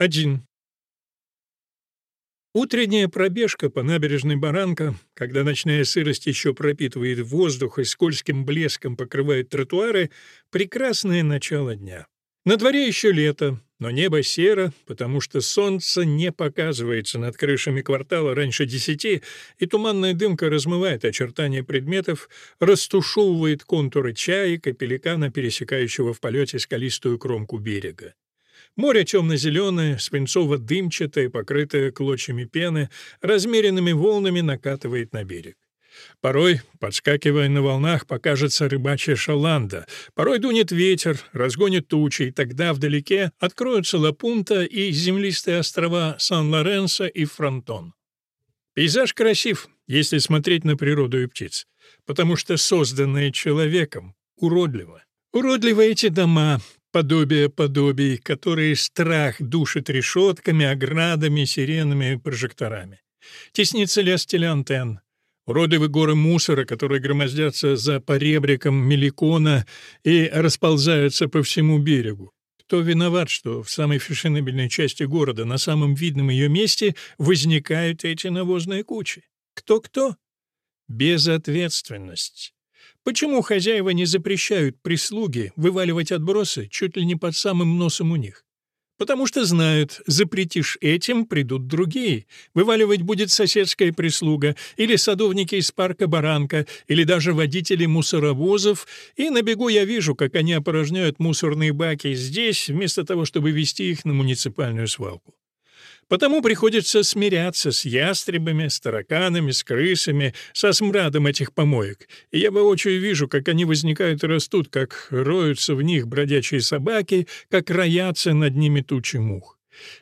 1. Утренняя пробежка по набережной Баранка, когда ночная сырость еще пропитывает воздух и скользким блеском покрывает тротуары, прекрасное начало дня. На дворе еще лето, но небо серо, потому что солнце не показывается над крышами квартала раньше десяти, и туманная дымка размывает очертания предметов, растушевывает контуры чаек и пеликана, пересекающего в полете скалистую кромку берега. Море темно-зеленое, свинцово-дымчатое, покрытое клочьями пены, размеренными волнами накатывает на берег. Порой, подскакивая на волнах, покажется рыбачья шаланда. Порой дунет ветер, разгонит тучи, и тогда вдалеке откроются Лапунта и землистые острова Сан-Лоренсо и Фронтон. Пейзаж красив, если смотреть на природу и птиц, потому что созданное человеком уродливо. Уродливы эти дома, подобие подобий, которые страх душит решетками, оградами, сиренами и прожекторами. Теснится лес телеантенн, уродливы горы мусора, которые громоздятся за поребриком Меликона и расползаются по всему берегу. Кто виноват, что в самой фешенебельной части города, на самом видном ее месте, возникают эти навозные кучи? Кто-кто? Безответственность. Почему хозяева не запрещают прислуге вываливать отбросы чуть ли не под самым носом у них? Потому что знают, запретишь этим, придут другие. Вываливать будет соседская прислуга, или садовники из парка Баранка, или даже водители мусоровозов, и на бегу я вижу, как они опорожняют мусорные баки здесь, вместо того, чтобы везти их на муниципальную свалку. Потому приходится смиряться с ястребами, с тараканами, с крысами, со смрадом этих помоек. И я воочию вижу, как они возникают и растут, как роются в них бродячие собаки, как роятся над ними тучи мух.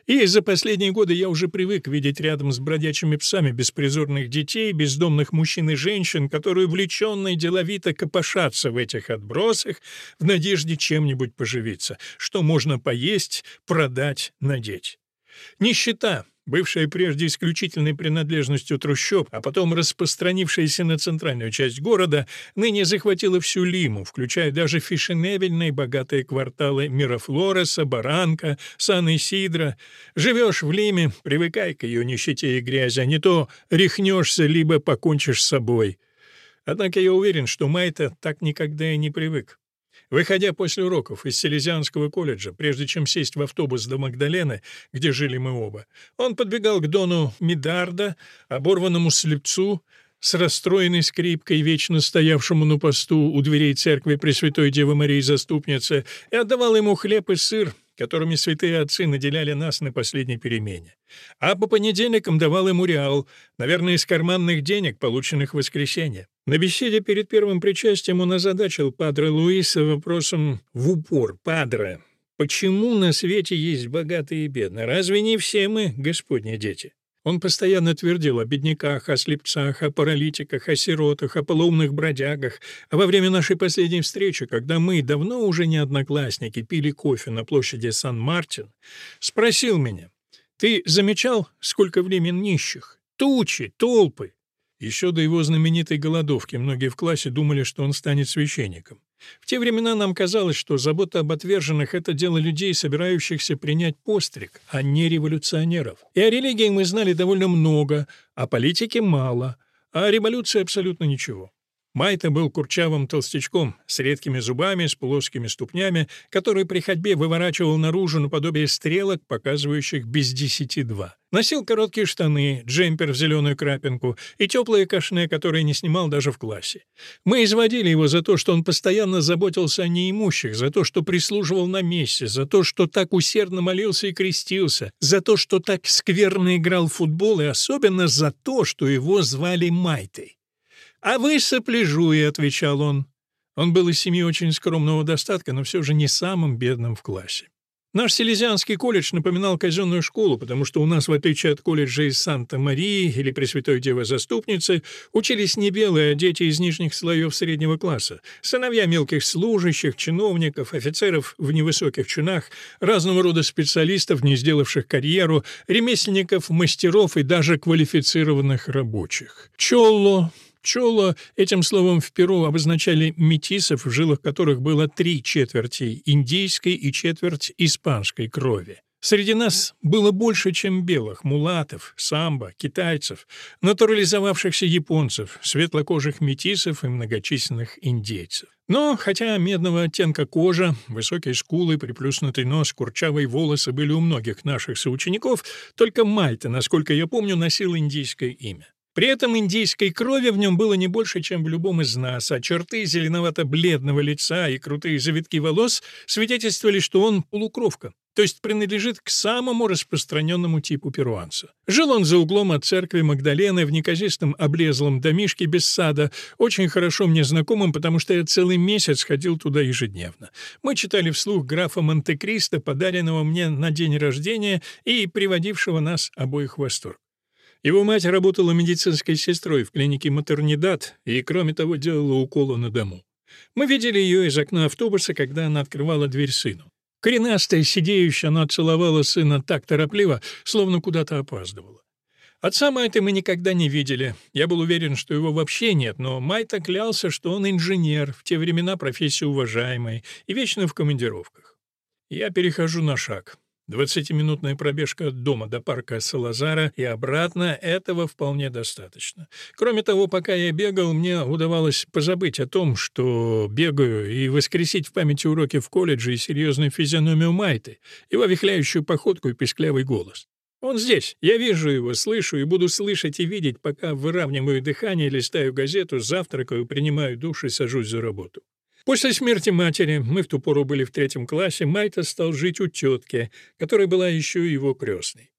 И за последние годы я уже привык видеть рядом с бродячими псами беспризорных детей, бездомных мужчин и женщин, которые увлеченно и деловито копошатся в этих отбросах в надежде чем-нибудь поживиться, что можно поесть, продать, надеть. Нищета, бывшая прежде исключительной принадлежностью трущоб, а потом распространившаяся на центральную часть города, ныне захватила всю Лиму, включая даже фешенебельные богатые кварталы Мирафлореса, Баранка, Сан-Исидро. Живешь в Лиме, привыкай к ее нищете и грязи, а не то рехнешься, либо покончишь с собой. Однако я уверен, что Майта так никогда и не привык. Выходя после уроков из Селезианского колледжа, прежде чем сесть в автобус до Магдалены, где жили мы оба, он подбегал к Дону Мидарда, оборванному слепцу, с расстроенной скрипкой, вечно стоявшему на посту у дверей церкви Пресвятой Девы Марии Заступницы, и отдавал ему хлеб и сыр, которыми святые отцы наделяли нас на последней перемене. А по понедельникам давал ему реал, наверное, из карманных денег, полученных в воскресенье. На беседе перед первым причастием он озадачил Падре Луиса вопросом в упор «Падре, почему на свете есть богатые и бедные? Разве не все мы, Господни дети?» Он постоянно твердил о бедняках, о слепцах, о паралитиках, о сиротах, о полоумных бродягах. А во время нашей последней встречи, когда мы, давно уже не одноклассники, пили кофе на площади Сан-Мартин, спросил меня, «Ты замечал, сколько в Лиме нищих? Тучи, толпы. Еще до его знаменитой голодовки многие в классе думали, что он станет священником. В те времена нам казалось, что забота об отверженных — это дело людей, собирающихся принять постриг, а не революционеров. И о религии мы знали довольно много, о политике — мало, а о революции — абсолютно ничего. Майта был курчавым толстячком, с редкими зубами, с плоскими ступнями, который при ходьбе выворачивал наружу наподобие стрелок, показывающих без десяти два. Носил короткие штаны, джемпер в зеленую крапинку и теплые кашне, которые не снимал даже в классе. Мы изводили его за то, что он постоянно заботился о неимущих, за то, что прислуживал на месте, за то, что так усердно молился и крестился, за то, что так скверно играл в футбол и особенно за то, что его звали Майтой. «А вы сопляжуи», — отвечал он. Он был из семьи очень скромного достатка, но все же не самым бедным в классе. Наш Селезианский колледж напоминал казенную школу, потому что у нас, в отличие от колледжа из Санта-Марии или Пресвятой Девы Заступницы, учились не белые, а дети из нижних слоев среднего класса, сыновья мелких служащих, чиновников, офицеров в невысоких чинах, разного рода специалистов, не сделавших карьеру, ремесленников, мастеров и даже квалифицированных рабочих. Чолло, Чола этим словом в Перу обозначали метисов, в жилах которых было три четверти индейской и четверть испанской крови. Среди нас было больше, чем белых, мулатов, самбо, китайцев, натурализовавшихся японцев, светлокожих метисов и многочисленных индейцев. Но, хотя медного оттенка кожа, высокие скулы, приплюснутый нос, курчавые волосы были у многих наших соучеников, только Майта, насколько я помню, носил индийское имя. При этом индийской крови в нем было не больше, чем в любом из нас, а черты зеленовато-бледного лица и крутые завитки волос свидетельствовали, что он полукровка, то есть принадлежит к самому распространенному типу перуанца. Жил он за углом от церкви Магдалены в неказистом облезлом домишке без сада, очень хорошо мне знакомым, потому что я целый месяц ходил туда ежедневно. Мы читали вслух графа Монте-Кристо, подаренного мне на день рождения и приводившего нас обоих в восторг. Его мать работала медицинской сестрой в клинике «Матернидат» и, кроме того, делала уколы на дому. Мы видели ее из окна автобуса, когда она открывала дверь сыну. Коренастая, сидеющая, она целовала сына так торопливо, словно куда-то опаздывала. Отца Майта мы никогда не видели. Я был уверен, что его вообще нет, но Майта клялся, что он инженер, в те времена профессия уважаемая и вечно в командировках. Я перехожу на шаг. Двадцатиминутная пробежка от дома до парка Салазара и обратно — этого вполне достаточно. Кроме того, пока я бегал, мне удавалось позабыть о том, что бегаю, и воскресить в памяти уроки в колледже и серьезную физиономию Майты, его вихляющую походку и песклявый голос. Он здесь. Я вижу его, слышу и буду слышать и видеть, пока выравниваю дыхание, листаю газету, завтракаю, принимаю душ и сажусь за работу. После смерти матери, мы в ту пору были в третьем классе, Майта стал жить у тетки, которая была еще его крестной.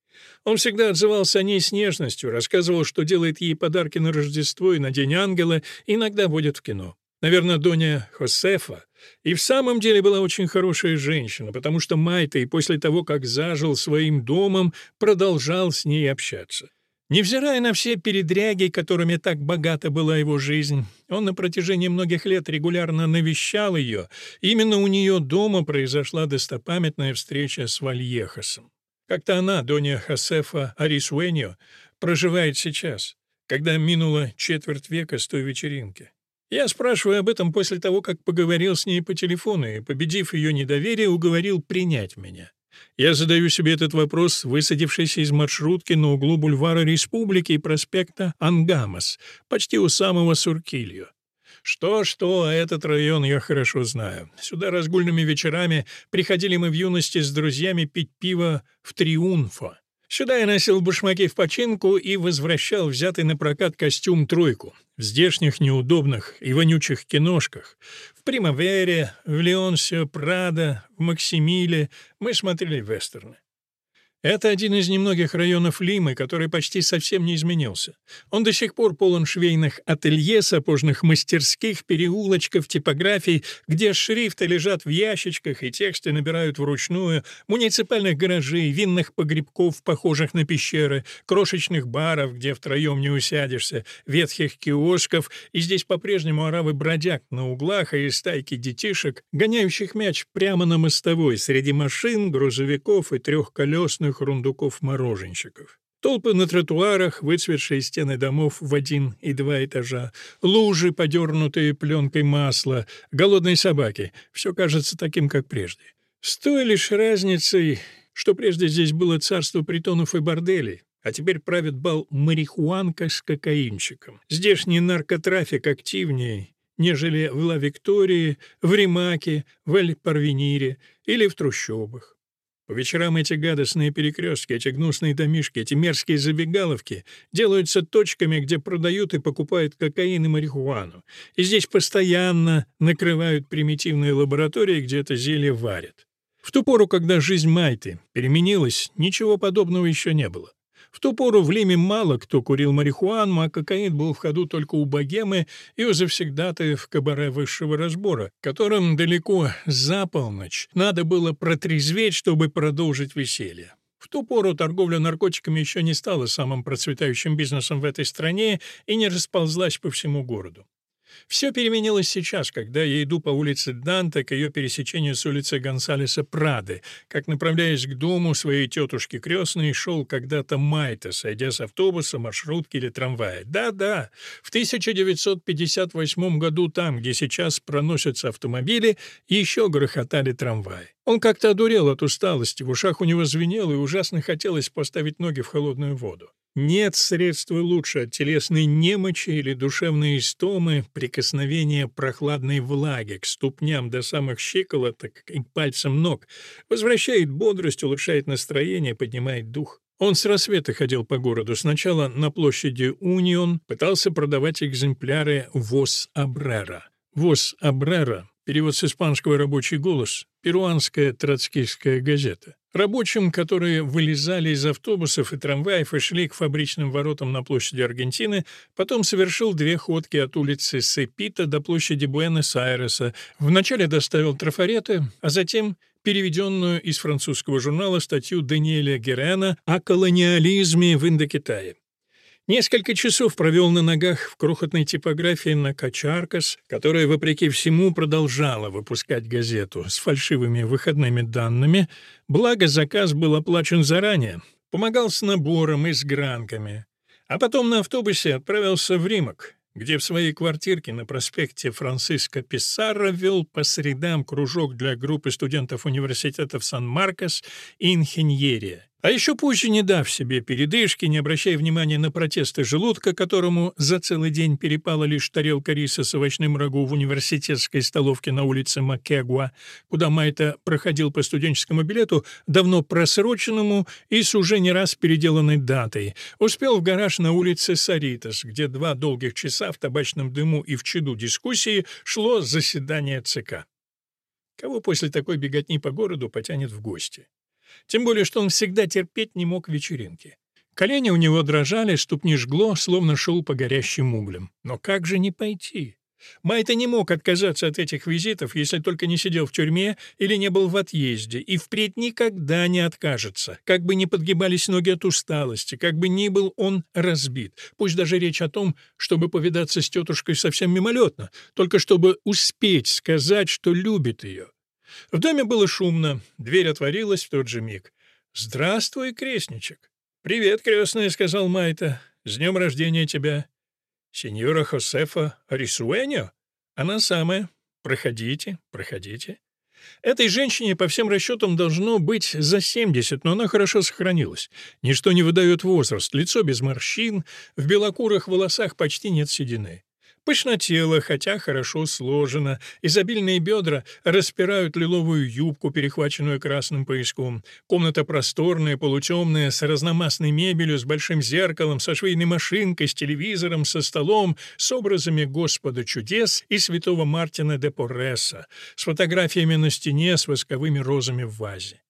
Он всегда отзывался о ней с нежностью, рассказывал, что делает ей подарки на Рождество и на День Ангела, и иногда водит в кино. Наверное, Доня Хосефа и в самом деле была очень хорошая женщина, потому что Майта и после того, как зажил своим домом, продолжал с ней общаться. Невзирая на все передряги, которыми так богата была его жизнь, он на протяжении многих лет регулярно навещал ее. Именно у нее дома произошла достопамятная встреча с Вальехосом. Как-то она, Донья Хосефа Арисуэньо, проживает сейчас, когда минула четверть века с той вечеринки. Я спрашиваю об этом после того, как поговорил с ней по телефону и, победив ее недоверие, уговорил принять меня. Я задаю себе этот вопрос, высадившись из маршрутки на углу бульвара Республики и проспекта Ангамас, почти у самого Суркилью. Что-что, а этот район я хорошо знаю. Сюда разгульными вечерами приходили мы в юности с друзьями пить пиво в «Триумфо». Сюда я носил башмаки в починку и возвращал взятый на прокат костюм «тройку» в здешних неудобных и вонючих киношках. В «Примавере», в «Леонсио Прадо», в «Максимиле» мы смотрели вестерны. Это один из немногих районов Лимы, который почти совсем не изменился. Он до сих пор полон швейных ателье, сапожных мастерских, переулочков, типографий, где шрифты лежат в ящичках и тексты набирают вручную, муниципальных гаражей, винных погребков, похожих на пещеры, крошечных баров, где втроем не усядешься, ветхих киосков, и здесь по-прежнему оравы бродяг на углах и стайки детишек, гоняющих мяч прямо на мостовой среди машин, грузовиков и трехколесных зеленых рундуков-мороженщиков. Толпы на тротуарах, выцветшие стены домов в один и два этажа, лужи, подернутые пленкой масла, голодные собаки — все кажется таким, как прежде. С той лишь разницей, что прежде здесь было царство притонов и борделей, а теперь правит бал марихуанка с кокаинчиком. Здешний наркотрафик активнее, нежели в Ла Виктории, в Римаке, в Эль-Парвенире или в трущобах. По вечерам эти гадостные перекрестки, эти гнусные домишки, эти мерзкие забегаловки делаются точками, где продают и покупают кокаин и марихуану. И здесь постоянно накрывают примитивные лаборатории, где это зелье варят. В ту пору, когда жизнь Майты переменилась, ничего подобного еще не было. В ту пору в Лиме мало кто курил марихуану, а кокаин был в ходу только у богемы и у завсегдатаев кабаре высшего разбора, которым далеко за полночь надо было протрезветь, чтобы продолжить веселье. В ту пору торговля наркотиками еще не стала самым процветающим бизнесом в этой стране и не расползлась по всему городу. Все переменилось сейчас, когда я иду по улице Данте к ее пересечению с улицей Гонсалеса Прады, как, направляясь к дому своей тетушки крестной, шел когда-то Майта, сойдя с автобуса, маршрутки или трамвая. Да-да, в 1958 году там, где сейчас проносятся автомобили, еще грохотали трамваи. Он как-то одурел от усталости, в ушах у него звенело и ужасно хотелось поставить ноги в холодную воду. Нет средства лучше от телесной немочи или душевной истомы прикосновения прохладной влаги к ступням до самых щиколоток и к пальцам ног, возвращает бодрость, улучшает настроение, поднимает дух. Он с рассвета ходил по городу. Сначала на площади Унион пытался продавать экземпляры «Вос Абрера». «Вос Абрера» — перевод с испанского «рабочий голос», перуанская троцкистская газета. Рабочим, которые вылезали из автобусов и трамваев и шли к фабричным воротам на площади Аргентины, потом совершил две ходки от улицы Сепита до площади Буэнос-Айреса, вначале доставил трафареты, а затем переведенную из французского журнала статью Даниэля Герена о колониализме в Индокитае. Несколько часов провел на ногах в крохотной типографии на Качаркас, которая, вопреки всему, продолжала выпускать газету с фальшивыми выходными данными, благо заказ был оплачен заранее, помогал с набором и с гранками. А потом на автобусе отправился в Римок, где в своей квартирке на проспекте Франциско Писсарро вел по средам кружок для группы студентов университетов Сан-Маркос и Инхиньерия. А еще позже, не дав себе передышки, не обращая внимания на протесты желудка, которому за целый день перепала лишь тарелка риса с овощным рагу в университетской столовке на улице Макегуа, куда Майта проходил по студенческому билету, давно просроченному и с уже не раз переделанной датой, успел в гараж на улице Саритас, где два долгих часа в табачном дыму и в чаду дискуссии шло заседание ЦК. Кого после такой беготни по городу потянет в гости? Тем более, что он всегда терпеть не мог вечеринки. Колени у него дрожали, ступни жгло, словно шел по горящим углям. Но как же не пойти? Майта не мог отказаться от этих визитов, если только не сидел в тюрьме или не был в отъезде, и впредь никогда не откажется, как бы ни подгибались ноги от усталости, как бы ни был он разбит, пусть даже речь о том, чтобы повидаться с тетушкой совсем мимолетно, только чтобы успеть сказать, что любит ее. В доме было шумно, дверь отворилась в тот же миг. «Здравствуй, крестничек!» «Привет, крестная», — сказал Майта. «С днем рождения тебя!» «Сеньора Хосефа Рисуэньо?» «Она самая. Проходите, проходите». Этой женщине, по всем расчетам, должно быть за 70, но она хорошо сохранилась. Ничто не выдает возраст, лицо без морщин, в белокурых волосах почти нет седины. Пышнотело, хотя хорошо сложено. Изобильные бедра распирают лиловую юбку, перехваченную красным пояском. Комната просторная, полутемная, с разномастной мебелью, с большим зеркалом, со швейной машинкой, с телевизором, со столом, с образами Господа чудес и святого Мартина де Порреса, с фотографиями на стене, с восковыми розами в вазе.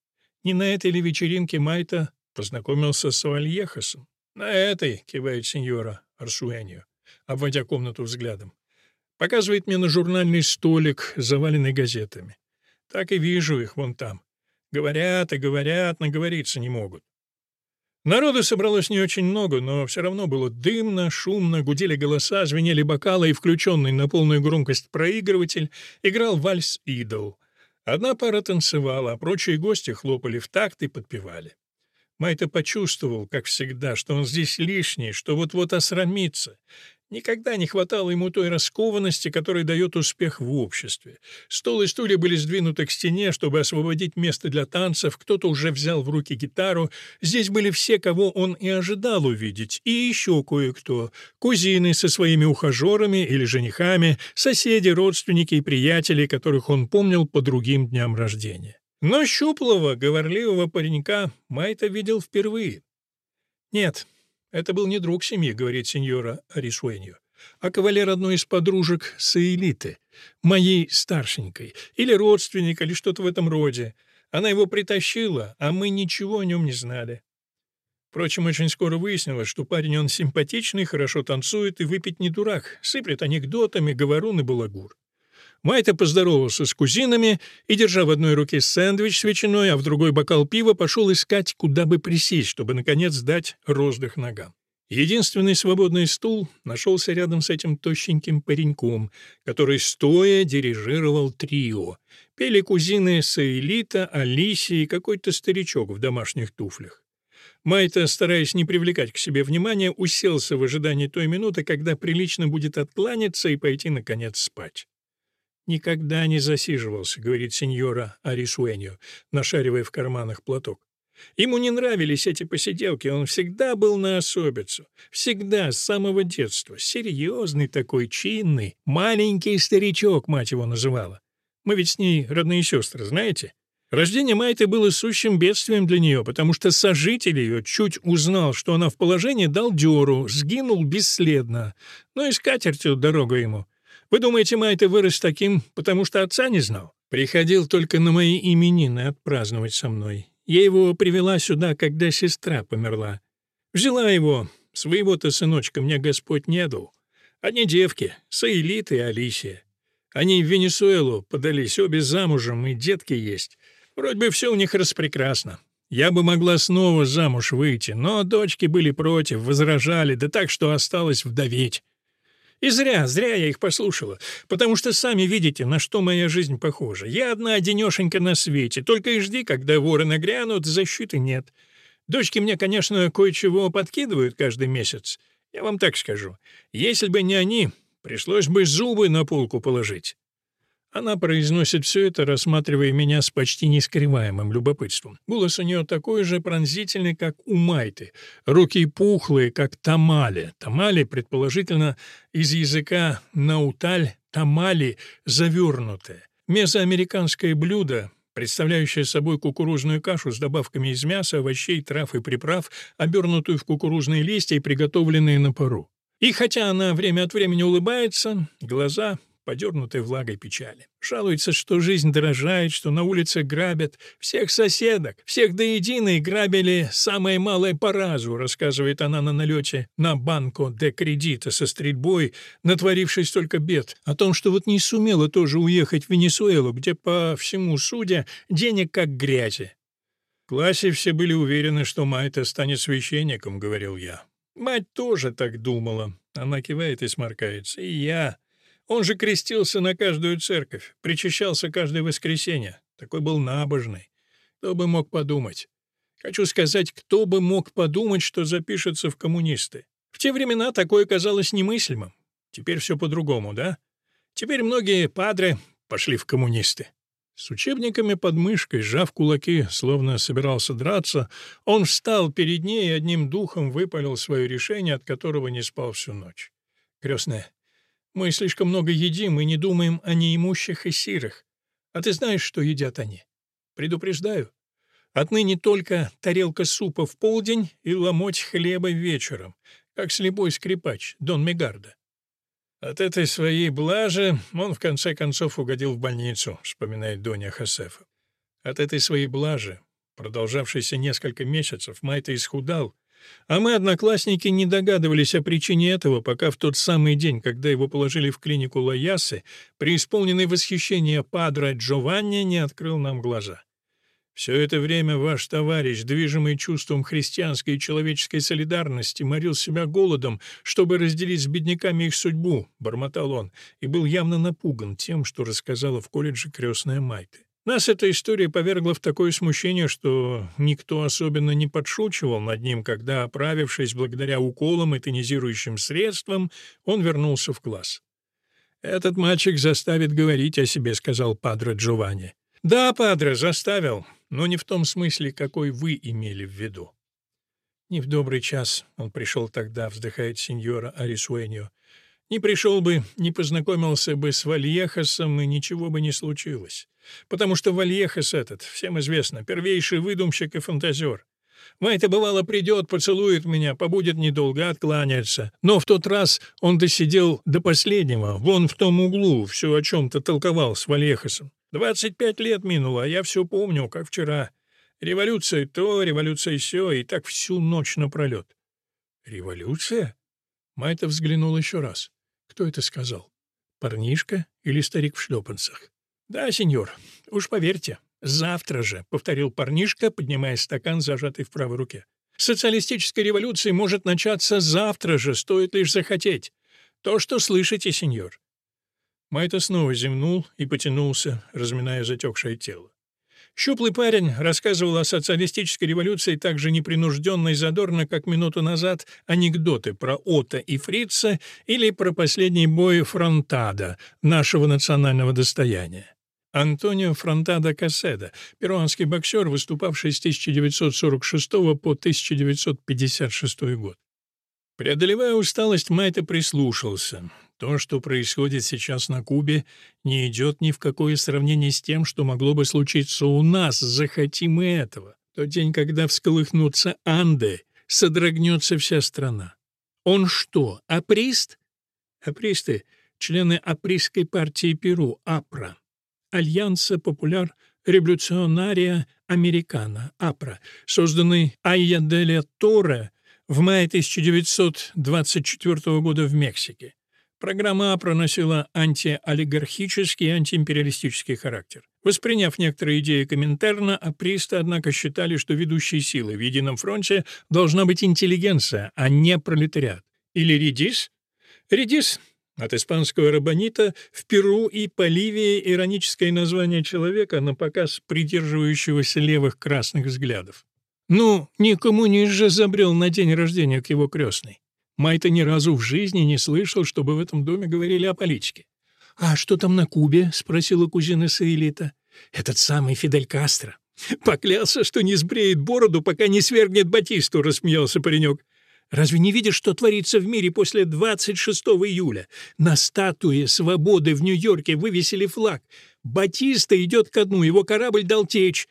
Не на этой ли вечеринке Майта познакомился с Вальехосом? «На этой», — кивает сеньора Арсуэньо обводя комнату взглядом. Показывает мне на журнальный столик, заваленный газетами. Так и вижу их вон там. Говорят и говорят, наговориться не могут. Народу собралось не очень много, но все равно было дымно, шумно, гудели голоса, звенели бокалы, и включенный на полную громкость проигрыватель играл вальс «Идол». Одна пара танцевала, а прочие гости хлопали в такт и подпевали. Майта почувствовал, как всегда, что он здесь лишний, что вот-вот осрамится. Никогда не хватало ему той раскованности, которая дает успех в обществе. Стол и стулья были сдвинуты к стене, чтобы освободить место для танцев, кто-то уже взял в руки гитару. Здесь были все, кого он и ожидал увидеть, и еще кое-кто. Кузины со своими ухажерами или женихами, соседи, родственники и приятели, которых он помнил по другим дням рождения. Но щуплого, говорливого паренька Майта видел впервые. Нет, это был не друг семьи, говорит сеньора Аришуэньо, а кавалер одной из подружек Саэлиты, моей старшенькой, или родственник, или что-то в этом роде. Она его притащила, а мы ничего о нем не знали. Впрочем, очень скоро выяснилось, что парень он симпатичный, хорошо танцует и выпить не дурак, сыплет анекдотами, говорун и балагур. Майта поздоровался с кузинами и, держа в одной руке сэндвич с ветчиной, а в другой бокал пива, пошел искать, куда бы присесть, чтобы, наконец, дать роздых ногам. Единственный свободный стул нашелся рядом с этим тощеньким пареньком, который стоя дирижировал трио. Пели кузины Саэлита, Алисия и какой-то старичок в домашних туфлях. Майта, стараясь не привлекать к себе внимания, уселся в ожидании той минуты, когда прилично будет откланяться и пойти, наконец, спать. «Никогда не засиживался», — говорит сеньора Арисуэньо, нашаривая в карманах платок. Ему не нравились эти посиделки, он всегда был на особицу. Всегда, с самого детства. Серьезный такой, чинный. Маленький старичок, мать его называла. Мы ведь с ней родные сестры, знаете? Рождение Майты было сущим бедствием для нее, потому что сожитель ее чуть узнал, что она в положении, дал дёру, сгинул бесследно. Но и с катертью дорога ему. Вы думаете, Майта вырос таким, потому что отца не знал? Приходил только на мои именины отпраздновать со мной. Я его привела сюда, когда сестра померла. Взяла его, своего-то сыночка мне Господь не дал. Одни девки, Саэлит и Алисия. Они в Венесуэлу подались, обе замужем, и детки есть. Вроде бы все у них распрекрасно. Я бы могла снова замуж выйти, но дочки были против, возражали, да так, что осталось вдоветь. И зря, зря я их послушала, потому что сами видите, на что моя жизнь похожа. Я одна одинешенька на свете, только и жди, когда воры нагрянут, защиты нет. Дочки мне, конечно, кое-чего подкидывают каждый месяц. Я вам так скажу. Если бы не они, пришлось бы зубы на полку положить. Она произносит все это, рассматривая меня с почти нескрываемым любопытством. Голос у нее такой же пронзительный, как у Майты. Руки пухлые, как тамали. Тамали, предположительно, из языка науталь, тамали, завернутое. Мезоамериканское блюдо, представляющее собой кукурузную кашу с добавками из мяса, овощей, трав и приправ, обернутую в кукурузные листья и приготовленные на пару. И хотя она время от времени улыбается, глаза подернутой влагой печали. Жалуется, что жизнь дорожает, что на улице грабят всех соседок, всех до единой грабили самое малое по разу, рассказывает она на налете на банко де кредита со стрельбой, натворившей столько бед, о том, что вот не сумела тоже уехать в Венесуэлу, где, по всему судя, денег как грязи. В классе все были уверены, что Майта станет священником, говорил я. Мать тоже так думала. Она кивает и сморкается. И я. Он же крестился на каждую церковь, причащался каждое воскресенье. Такой был набожный. Кто бы мог подумать? Хочу сказать, кто бы мог подумать, что запишется в коммунисты? В те времена такое казалось немыслимым. Теперь все по-другому, да? Теперь многие падры пошли в коммунисты. С учебниками под мышкой, сжав кулаки, словно собирался драться, он встал перед ней и одним духом выпалил свое решение, от которого не спал всю ночь. «Крестная, мы слишком много едим и не думаем о неимущих и сирых. А ты знаешь, что едят они? Предупреждаю. Отныне только тарелка супа в полдень и ломоть хлеба вечером, как слепой скрипач Дон Мегарда. От этой своей блажи он в конце концов угодил в больницу, вспоминает Доня Хосефа. От этой своей блажи, продолжавшейся несколько месяцев, Майта исхудал, а мы, одноклассники, не догадывались о причине этого, пока в тот самый день, когда его положили в клинику Лоясы, преисполненный восхищения Падре Джованни не открыл нам глаза. Все это время ваш товарищ, движимый чувством христианской и человеческой солидарности, морил себя голодом, чтобы разделить с бедняками их судьбу, — бормотал он, и был явно напуган тем, что рассказала в колледже крестная Майты. Нас эта история повергла в такое смущение, что никто особенно не подшучивал над ним, когда, оправившись благодаря уколам и тонизирующим средствам, он вернулся в класс. «Этот мальчик заставит говорить о себе», — сказал Падре Джованни. «Да, Падре, заставил, но не в том смысле, какой вы имели в виду». «Не в добрый час он пришел тогда», — вздыхает сеньора Арисуэньо. «Не пришел бы, не познакомился бы с Вальехасом, и ничего бы не случилось. Потому что Вальехас этот, всем известно, первейший выдумщик и фантазер. Майта, бывало, придет, поцелует меня, побудет недолго, откланяется. Но в тот раз он досидел до последнего, вон в том углу, все о чем-то толковал с Вальехасом. Двадцать пять лет минуло, а я все помню, как вчера. Революция то, революция сё, и так всю ночь напролет. Революция? Майта взглянул еще раз. Кто это сказал? Парнишка или старик в шлепанцах? «Да, сеньор, уж поверьте, завтра же», — повторил парнишка, поднимая стакан, зажатый в правой руке. Социалистическая революция может начаться завтра же, стоит лишь захотеть. То, что слышите, сеньор». Майта снова зевнул и потянулся, разминая затекшее тело. Щуплый парень рассказывал о социалистической революции так же непринужденно и задорно, как минуту назад анекдоты про Отто и Фрица или про последний бой Фронтада, нашего национального достояния. Антонио Фронтада Касседа, перуанский боксер, выступавший с 1946 по 1956 год. Преодолевая усталость, Майта прислушался. То, что происходит сейчас на Кубе, не идет ни в какое сравнение с тем, что могло бы случиться у нас, захотим мы этого. Тот день, когда всколыхнутся Анды, содрогнется вся страна. Он что, априст? Апристы — члены апристской партии Перу, АПРА. Альянса Популяр Революционария Американа, АПРА, созданный Айя Деля Торе в мае 1924 года в Мексике. Программа проносила антиолигархический и антиимпериалистический характер. Восприняв некоторые идеи Коминтерна, апристы, однако, считали, что ведущей силой в Едином фронте должна быть интеллигенция, а не пролетариат. Или редис? Редис от испанского рабонита в Перу и Поливии ироническое название человека на показ придерживающегося левых красных взглядов. Ну, не коммунист же на день рождения к его крестной. Майта ни разу в жизни не слышал, чтобы в этом доме говорили о политике. «А что там на Кубе?» — спросила кузина Саэлита. «Этот самый Фидель Кастро. Поклялся, что не сбреет бороду, пока не свергнет Батисту», — рассмеялся паренек. «Разве не видишь, что творится в мире после 26 июля? На статуе свободы в Нью-Йорке вывесили флаг. Батиста идет ко дну, его корабль дал течь».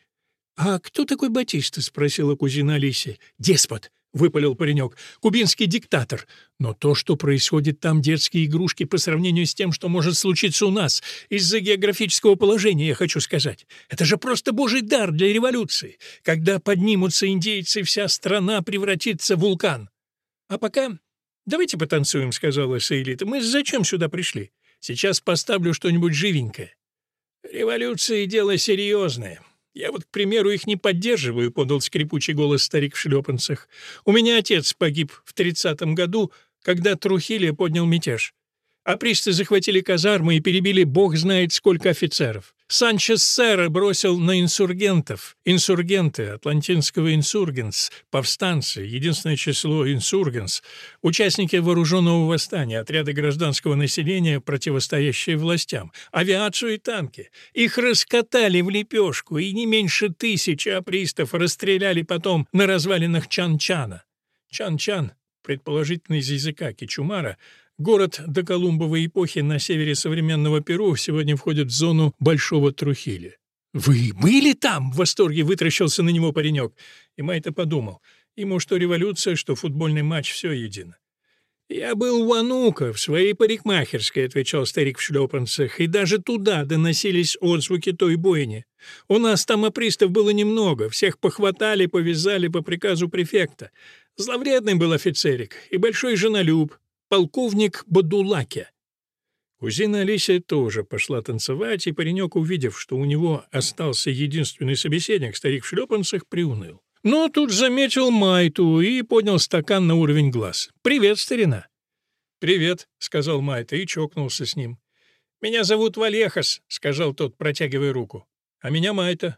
«А кто такой Батиста?» — спросила кузина Алисия. «Деспот. — выпалил паренек. «Кубинский диктатор. Но то, что происходит там, детские игрушки по сравнению с тем, что может случиться у нас, из-за географического положения, я хочу сказать. Это же просто божий дар для революции. Когда поднимутся индейцы, вся страна превратится в вулкан. А пока... Давайте потанцуем», — сказала Саилита. «Мы зачем сюда пришли? Сейчас поставлю что-нибудь живенькое». «Революция — дело серьезное. «Я вот, к примеру, их не поддерживаю», — подал скрипучий голос старик в шлепанцах. «У меня отец погиб в тридцатом году, когда Трухилия поднял мятеж. Апристы захватили казармы и перебили бог знает сколько офицеров. Санчес Сера бросил на инсургентов. Инсургенты, от латинского инсургенс, повстанцы, единственное число инсургенс, участники вооруженного восстания, отряды гражданского населения, противостоящие властям, авиацию и танки. Их раскатали в лепешку, и не меньше тысячи апристов расстреляли потом на развалинах Чан-Чана. Чан-Чан, предположительно из языка Кичумара, Город до Колумбовой эпохи на севере современного Перу сегодня входит в зону Большого Трухиля. «Вы были там?» — в восторге вытращился на него паренек. И Майта подумал. Ему что революция, что футбольный матч — все едино. «Я был у Анука, в своей парикмахерской», — отвечал старик в шлепанцах, «и даже туда доносились отзвуки той бойни. У нас там апристов было немного, всех похватали, повязали по приказу префекта. Зловредный был офицерик и большой женолюб, полковник Бадулаке. Кузина Алисия тоже пошла танцевать, и паренек, увидев, что у него остался единственный собеседник, старик в шлепанцах, приуныл. Но тут заметил Майту и поднял стакан на уровень глаз. «Привет, старина!» «Привет», — сказал Майта и чокнулся с ним. «Меня зовут Валехас», — сказал тот, протягивая руку. «А меня Майта».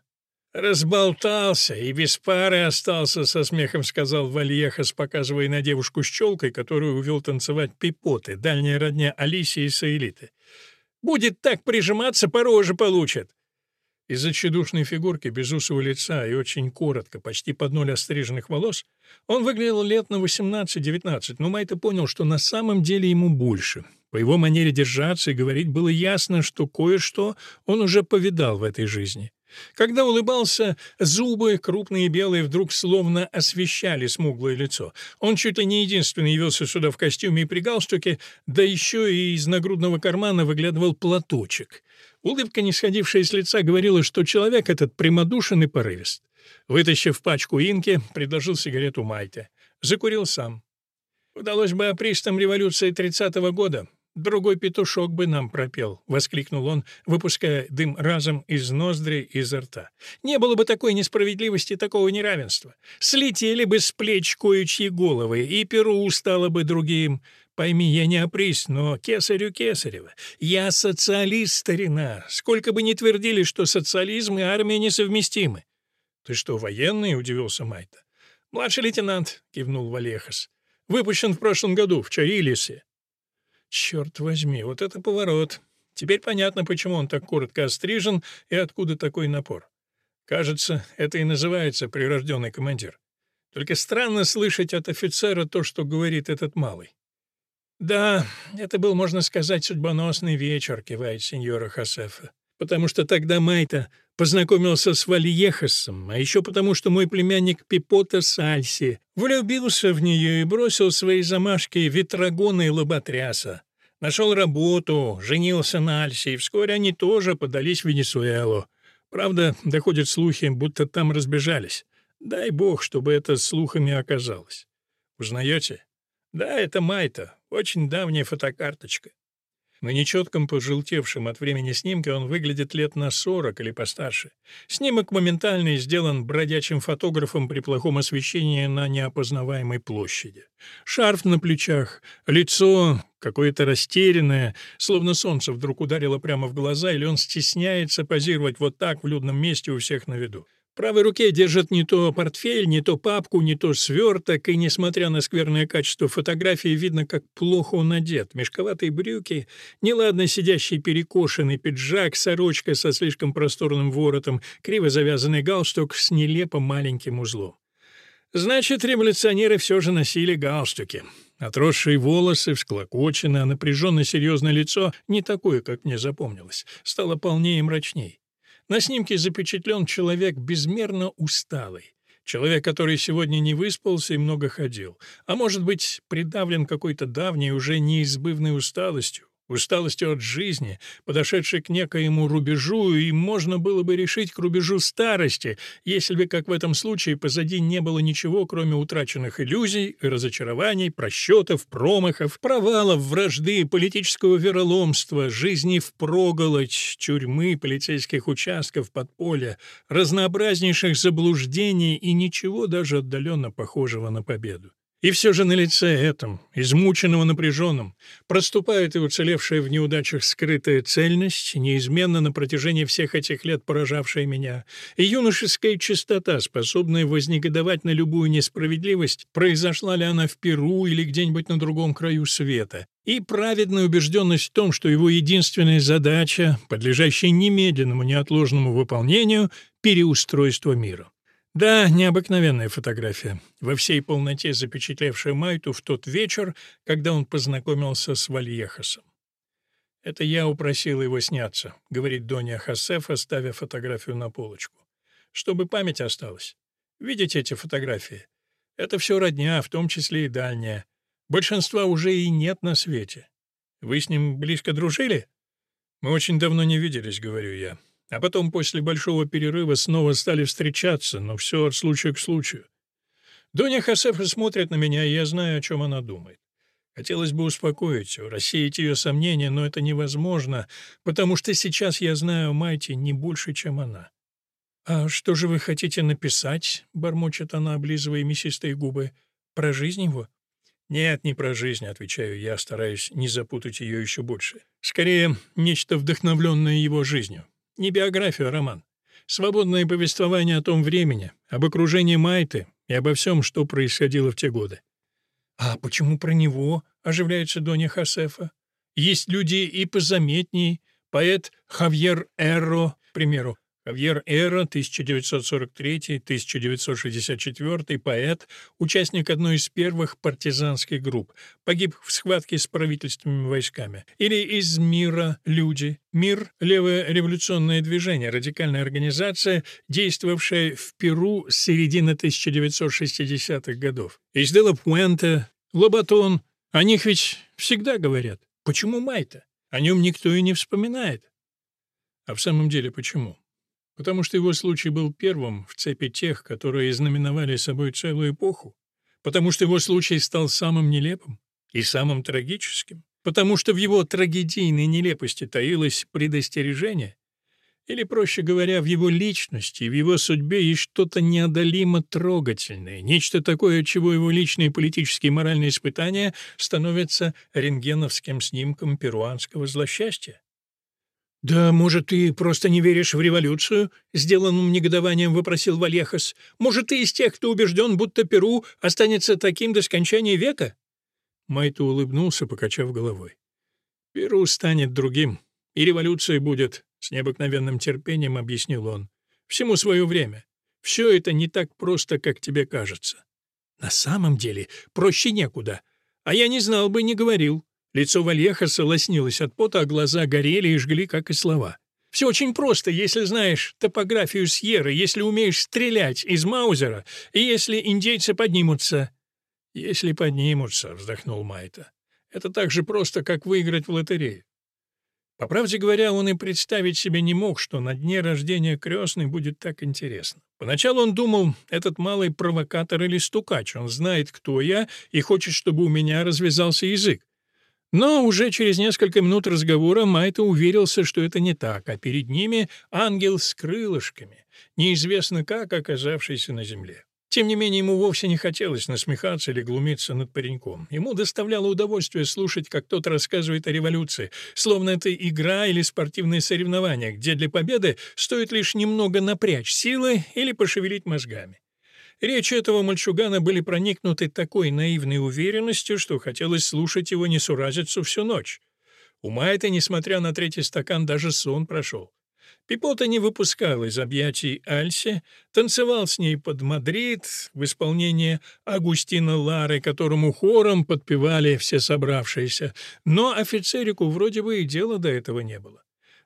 «Разболтался и без пары остался», — со смехом сказал Вальехас, показывая на девушку с челкой, которую увел танцевать Пипоты, дальняя родня Алисии и Саэлиты. «Будет так прижиматься, по роже получит». Из-за тщедушной фигурки, безусого лица и очень коротко, почти под ноль остриженных волос, он выглядел лет на 18-19, но Майта понял, что на самом деле ему больше. По его манере держаться и говорить было ясно, что кое-что он уже повидал в этой жизни. Когда улыбался, зубы, крупные и белые, вдруг словно освещали смуглое лицо. Он чуть ли не единственный явился сюда в костюме и при галстуке, да еще и из нагрудного кармана выглядывал платочек. Улыбка, не сходившая с лица, говорила, что человек этот прямодушен и порывист. Вытащив пачку инки, предложил сигарету Майте. Закурил сам. Удалось бы апристам революции 30-го года. Другой петушок бы нам пропел, воскликнул он, выпуская дым разом из ноздри и изо рта. Не было бы такой несправедливости, такого неравенства. Слетели бы с плеч кое-чьи головы, и перу стало бы другим. Пойми, я не опрись, но кесарю кесарева. Я социалист, старина. Сколько бы ни твердили, что социализм и армия несовместимы. Ты что, военный? удивился Майта. Младший лейтенант, кивнул Валехас. Выпущен в прошлом году в Чарилисе. Черт возьми, вот это поворот. Теперь понятно, почему он так коротко острижен и откуда такой напор. Кажется, это и называется прирожденный командир. Только странно слышать от офицера то, что говорит этот малый. «Да, это был, можно сказать, судьбоносный вечер», — кивает сеньора Хосефа. «Потому что тогда Майта познакомился с Вальехасом, а еще потому, что мой племянник Пипота Сальси влюбился в нее и бросил свои замашки ветрогона и лоботряса. Нашел работу, женился на Альсе, и вскоре они тоже подались в Венесуэлу. Правда, доходят слухи, будто там разбежались. Дай бог, чтобы это слухами оказалось. Узнаете? Да, это Майта, очень давняя фотокарточка. На нечетком, пожелтевшем от времени снимке он выглядит лет на сорок или постарше. Снимок моментально сделан бродячим фотографом при плохом освещении на неопознаваемой площади. Шарф на плечах, лицо какое-то растерянное, словно солнце вдруг ударило прямо в глаза, или он стесняется позировать вот так в людном месте у всех на виду правой руке держит не то портфель, не то папку, не то сверток, и, несмотря на скверное качество фотографии, видно, как плохо он одет. Мешковатые брюки, неладно сидящий перекошенный пиджак, сорочка со слишком просторным воротом, криво завязанный галстук с нелепо маленьким узлом. Значит, революционеры все же носили галстуки. Отросшие волосы, всклокоченное, напряженно серьезное лицо, не такое, как мне запомнилось, стало полнее и мрачней. На снимке запечатлен человек безмерно усталый. Человек, который сегодня не выспался и много ходил. А может быть, придавлен какой-то давней, уже неизбывной усталостью усталостью от жизни, подошедшей к некоему рубежу, и можно было бы решить к рубежу старости, если бы, как в этом случае, позади не было ничего, кроме утраченных иллюзий, разочарований, просчетов, промахов, провалов, вражды, политического вероломства, жизни впроголодь, тюрьмы, полицейских участков, подполья, разнообразнейших заблуждений и ничего даже отдаленно похожего на победу. И все же на лице этом, измученного напряженным, проступает и уцелевшая в неудачах скрытая цельность, неизменно на протяжении всех этих лет поражавшая меня, и юношеская чистота, способная вознегодовать на любую несправедливость, произошла ли она в Перу или где-нибудь на другом краю света, и праведная убежденность в том, что его единственная задача, подлежащая немедленному неотложному выполнению, — переустройство мира. Да, необыкновенная фотография, во всей полноте запечатлевшая Майту в тот вечер, когда он познакомился с Вальехосом. «Это я упросил его сняться», — говорит Донья Хасефа, ставя фотографию на полочку. «Чтобы память осталась. Видите эти фотографии? Это все родня, в том числе и дальняя. Большинства уже и нет на свете. Вы с ним близко дружили?» «Мы очень давно не виделись», — говорю я. А потом, после большого перерыва, снова стали встречаться, но все от случая к случаю. Доня Хасефа смотрит на меня, и я знаю, о чем она думает. Хотелось бы успокоить ее, рассеять ее сомнения, но это невозможно, потому что сейчас я знаю Майти не больше, чем она. «А что же вы хотите написать?» — бормочет она, облизывая мясистые губы. «Про жизнь его?» «Нет, не про жизнь», — отвечаю я, стараюсь не запутать ее еще больше. «Скорее, нечто вдохновленное его жизнью. Не биографию, а роман. Свободное повествование о том времени, об окружении Майты и обо всем, что происходило в те годы. «А почему про него?» — оживляется Донья Хасефа. «Есть люди и позаметней. Поэт Хавьер Эрро, к примеру. Хавьер Эра, 1943-1964, поэт, участник одной из первых партизанских групп, погиб в схватке с правительственными войсками. Или из «Мира люди». «Мир» — левое революционное движение, радикальная организация, действовавшая в Перу с середины 1960-х годов. Из Дела Пуэнте, Лоботон. О них ведь всегда говорят. Почему Майта? О нем никто и не вспоминает. А в самом деле почему? Потому что его случай был первым в цепи тех, которые знаменовали собой целую эпоху. Потому что его случай стал самым нелепым и самым трагическим. потому что в его трагедийной нелепости таилось предостережение? Или, проще говоря, в его личности, в его судьбе есть что-то неодолимо трогательное, нечто такое, чего его личные политические и моральные испытания становятся рентгеновским снимком перуанского злосчастья? «Да, может, ты просто не веришь в революцию?» — сделанным негодованием вопросил Вальехас. «Может, ты из тех, кто убежден, будто Перу останется таким до скончания века?» Майто улыбнулся, покачав головой. «Перу станет другим, и революция будет с необыкновенным терпением объяснил он. «Всему свое время. Все это не так просто, как тебе кажется». «На самом деле проще некуда. А я не знал бы, не говорил». Лицо Вальехаса лоснилось от пота, а глаза горели и жгли, как и слова. «Все очень просто, если знаешь топографию Сьерры, если умеешь стрелять из Маузера, и если индейцы поднимутся». «Если поднимутся», — вздохнул Майта. «Это так же просто, как выиграть в лотерею. По правде говоря, он и представить себе не мог, что на дне рождения крестной будет так интересно. Поначалу он думал, этот малый провокатор или стукач, он знает, кто я, и хочет, чтобы у меня развязался язык. Но уже через несколько минут разговора Майта уверился, что это не так, а перед ними ангел с крылышками, неизвестно как оказавшийся на земле. Тем не менее, ему вовсе не хотелось насмехаться или глумиться над пареньком. Ему доставляло удовольствие слушать, как тот рассказывает о революции, словно это игра или спортивное соревнование, где для победы стоит лишь немного напрячь силы или пошевелить мозгами. Речи этого мальчугана были проникнуты такой наивной уверенностью, что хотелось слушать его несуразицу всю ночь. У Майте, несмотря на третий стакан, даже сон прошел. Пипота не выпускал из объятий Альси, танцевал с ней под Мадрид в исполнении Агустина Лары, которому хором подпевали все собравшиеся, но офицерику вроде бы и дела до этого не было.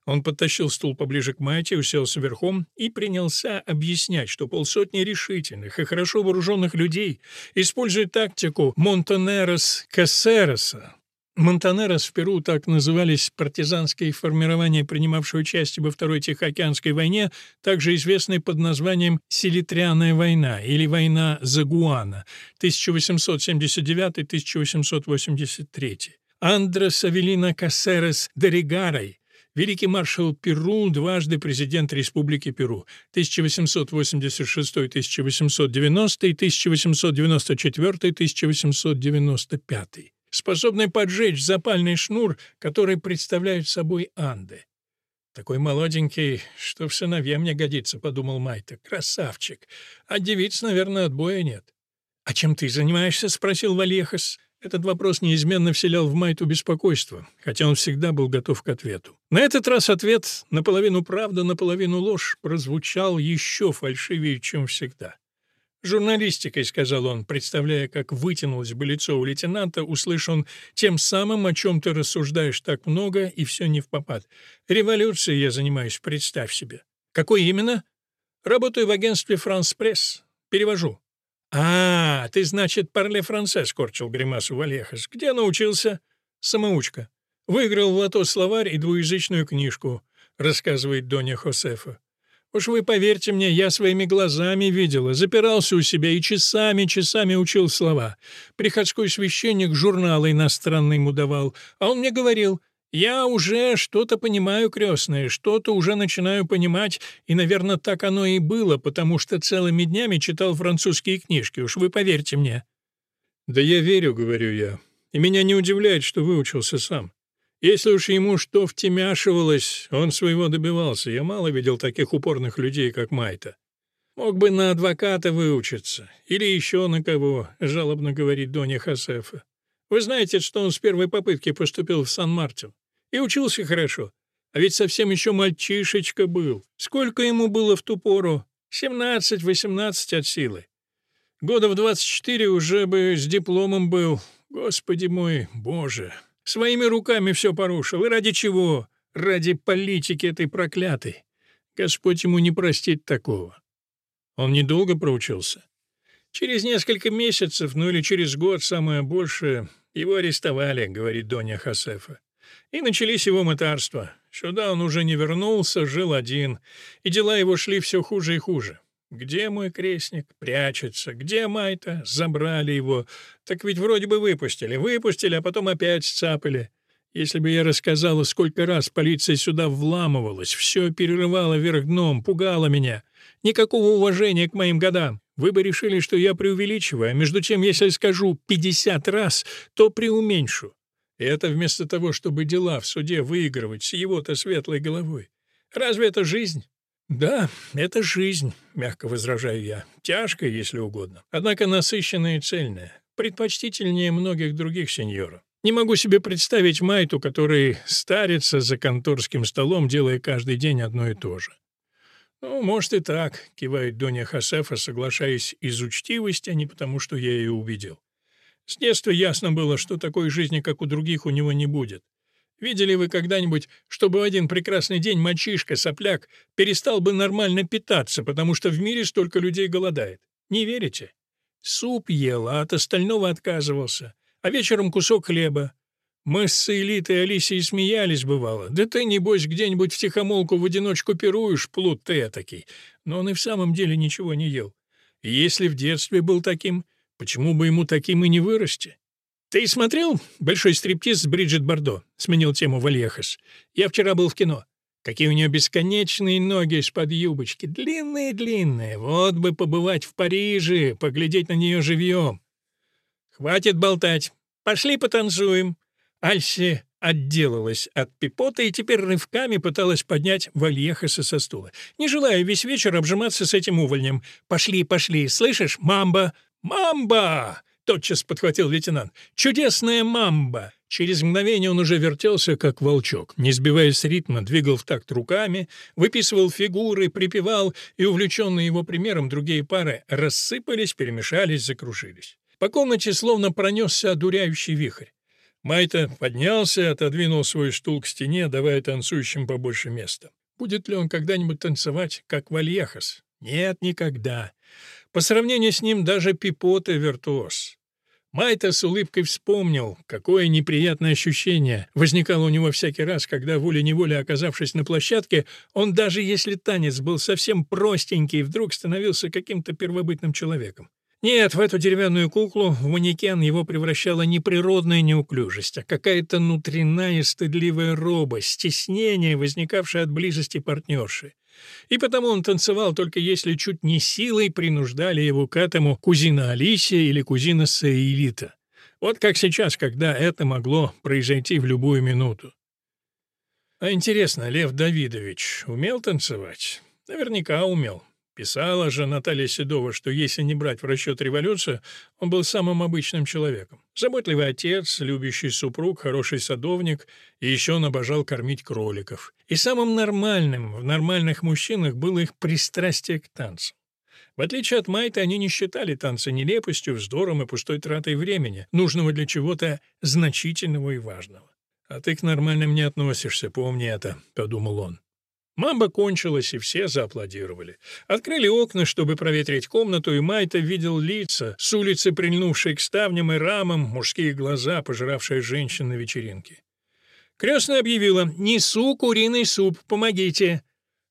Он подтащил стул поближе к Майте, уселся верхом и принялся объяснять, что полсотни решительных и хорошо вооруженных людей используют тактику Монтанерос Кассероса, Монтанерос в Перу так назывались партизанские формирования, принимавшие участие во Второй Тихоокеанской войне, также известной под названием «Селитрианная война» или «Война за Гуана» 1879-1883. Андрес Авелина Кассерес Доригарой, великий маршал Перу, дважды президент Республики Перу 1886-1890 и 1894-1895 способный поджечь запальный шнур, который представляют собой Анды. «Такой молоденький, что в сыновья мне годится», — подумал Майта. «Красавчик. А девиц, наверное, отбоя нет». «А чем ты занимаешься?» — спросил Валехас. Этот вопрос неизменно вселял в Майту беспокойство, хотя он всегда был готов к ответу. На этот раз ответ, наполовину правда, наполовину ложь, прозвучал еще фальшивее, чем всегда. «Журналистикой», — сказал он, представляя, как вытянулось бы лицо у лейтенанта, услышал он тем самым, о чем ты рассуждаешь так много, и все не в попад. «Революцией я занимаюсь, представь себе». «Какой именно?» «Работаю в агентстве «Франс Пресс». Перевожу». «А, ты, значит, парле франце», — скорчил гримасу Валехас. «Где научился?» «Самоучка. Выиграл в лото словарь и двуязычную книжку», — рассказывает Доня Хосефа. Уж вы поверьте мне, я своими глазами видела, запирался у себя и часами-часами учил слова. Приходской священник журналы иностранные ему давал, а он мне говорил, «Я уже что-то понимаю, крестное, что-то уже начинаю понимать, и, наверное, так оно и было, потому что целыми днями читал французские книжки, уж вы поверьте мне». «Да я верю», — говорю я, — «и меня не удивляет, что выучился сам. Если уж ему что втемяшивалось, он своего добивался. Я мало видел таких упорных людей, как Майта. Мог бы на адвоката выучиться. Или еще на кого, жалобно говорит Доня Хасефа. Вы знаете, что он с первой попытки поступил в Сан-Мартин. И учился хорошо. А ведь совсем еще мальчишечка был. Сколько ему было в ту пору? 17-18 от силы. Года в 24 уже бы с дипломом был. Господи мой, Боже, Своими руками все порушил. И ради чего? Ради политики этой проклятой. Господь ему не простит такого. Он недолго проучился. Через несколько месяцев, ну или через год, самое большее, его арестовали, говорит Доня Хасефа. И начались его мытарства. Сюда он уже не вернулся, жил один, и дела его шли все хуже и хуже. Где мой крестник? Прячется. Где Майта? Забрали его. Так ведь вроде бы выпустили. Выпустили, а потом опять сцапали. Если бы я рассказала, сколько раз полиция сюда вламывалась, все перерывала вверх дном, пугала меня. Никакого уважения к моим годам. Вы бы решили, что я преувеличиваю, а между тем, если скажу 50 раз, то преуменьшу. И это вместо того, чтобы дела в суде выигрывать с его-то светлой головой. Разве это жизнь? Да, это жизнь, мягко возражаю я. Тяжкая, если угодно. Однако насыщенная и цельная. Предпочтительнее многих других сеньоров. Не могу себе представить Майту, который старится за конторским столом, делая каждый день одно и то же. «Ну, может и так», — кивает Донья Хосефа, соглашаясь из учтивости, а не потому, что я ее убедил. С детства ясно было, что такой жизни, как у других, у него не будет. Видели вы когда-нибудь, чтобы в один прекрасный день мальчишка-сопляк перестал бы нормально питаться, потому что в мире столько людей голодает? Не верите? Суп ел, а от остального отказывался а вечером кусок хлеба. Мы с элитой Алисией смеялись, бывало. Да ты, небось, где-нибудь в тихомолку в одиночку пируешь, плут ты этакий. Но он и в самом деле ничего не ел. И если в детстве был таким, почему бы ему таким и не вырасти? «Ты смотрел «Большой стриптиз» Бриджит Бардо?» — сменил тему Вальехас. «Я вчера был в кино. Какие у нее бесконечные ноги из-под юбочки, длинные-длинные. Вот бы побывать в Париже, поглядеть на нее живьем. «Хватит болтать. Пошли потанцуем». Альси отделалась от пипота и теперь рывками пыталась поднять Вальехаса со стула. Не желая весь вечер обжиматься с этим увольнем. «Пошли, пошли. Слышишь? Мамба!» «Мамба!» — тотчас подхватил лейтенант. «Чудесная мамба!» Через мгновение он уже вертелся, как волчок, не сбиваясь с ритма, двигал в такт руками, выписывал фигуры, припевал, и, увлеченные его примером, другие пары рассыпались, перемешались, закружились. По комнате словно пронесся одуряющий вихрь. Майта поднялся, отодвинул свой стул к стене, давая танцующим побольше места. Будет ли он когда-нибудь танцевать, как Вальехас? Нет, никогда. По сравнению с ним даже Пипота виртуоз. Майта с улыбкой вспомнил, какое неприятное ощущение возникало у него всякий раз, когда, волей-неволей оказавшись на площадке, он даже если танец был совсем простенький, вдруг становился каким-то первобытным человеком. Нет, в эту деревянную куклу, в манекен его превращала не природная неуклюжесть, а какая-то внутренняя стыдливая робость, стеснение, возникавшее от близости партнерши. И потому он танцевал только если чуть не силой принуждали его к этому кузина Алисия или кузина Саилита. Вот как сейчас, когда это могло произойти в любую минуту. А интересно, Лев Давидович умел танцевать? Наверняка умел. Писала же Наталья Седова, что если не брать в расчет революцию, он был самым обычным человеком. Заботливый отец, любящий супруг, хороший садовник и еще он обожал кормить кроликов. И самым нормальным в нормальных мужчинах было их пристрастие к танцам. В отличие от Майта, они не считали танцы нелепостью, вздором и пустой тратой времени, нужного для чего-то значительного и важного. «А ты к нормальным не относишься, помни это», — подумал он. Мамба кончилась, и все зааплодировали. Открыли окна, чтобы проветрить комнату, и Майта видел лица, с улицы прильнувшие к ставням и рамам, мужские глаза, пожиравшие женщин на вечеринке. Крестная объявила «Несу куриный суп, помогите!»